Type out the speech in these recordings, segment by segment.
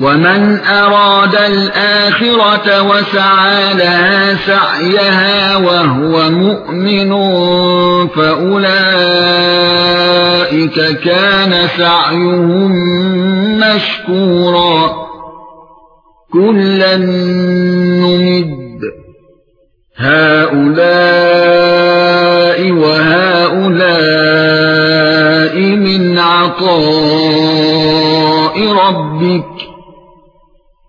ومن اراد الاخره وسعى لها سعيها وهو مؤمن فاولئك كان سعيهم مشكورا كلا نمد هؤلاء وهؤلاء من عطاء ربك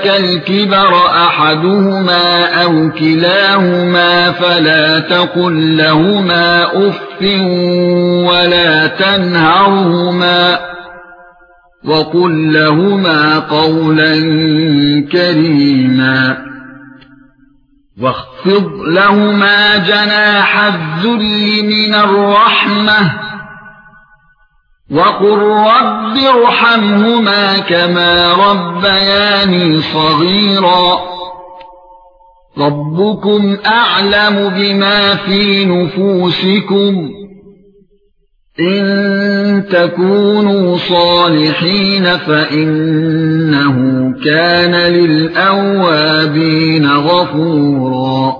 عندك الكبر أحدهما أو كلاهما فلا تقل لهما أف ولا تنهرهما وقل لهما قولا كريما واخفض لهما جناح الذل من الرحمه وقل رب ارحمهما كما ربياني صغيرا ربكم اعلم بما في نفوسكم ان تكونوا صالحين فانه كان للاوابين غفورا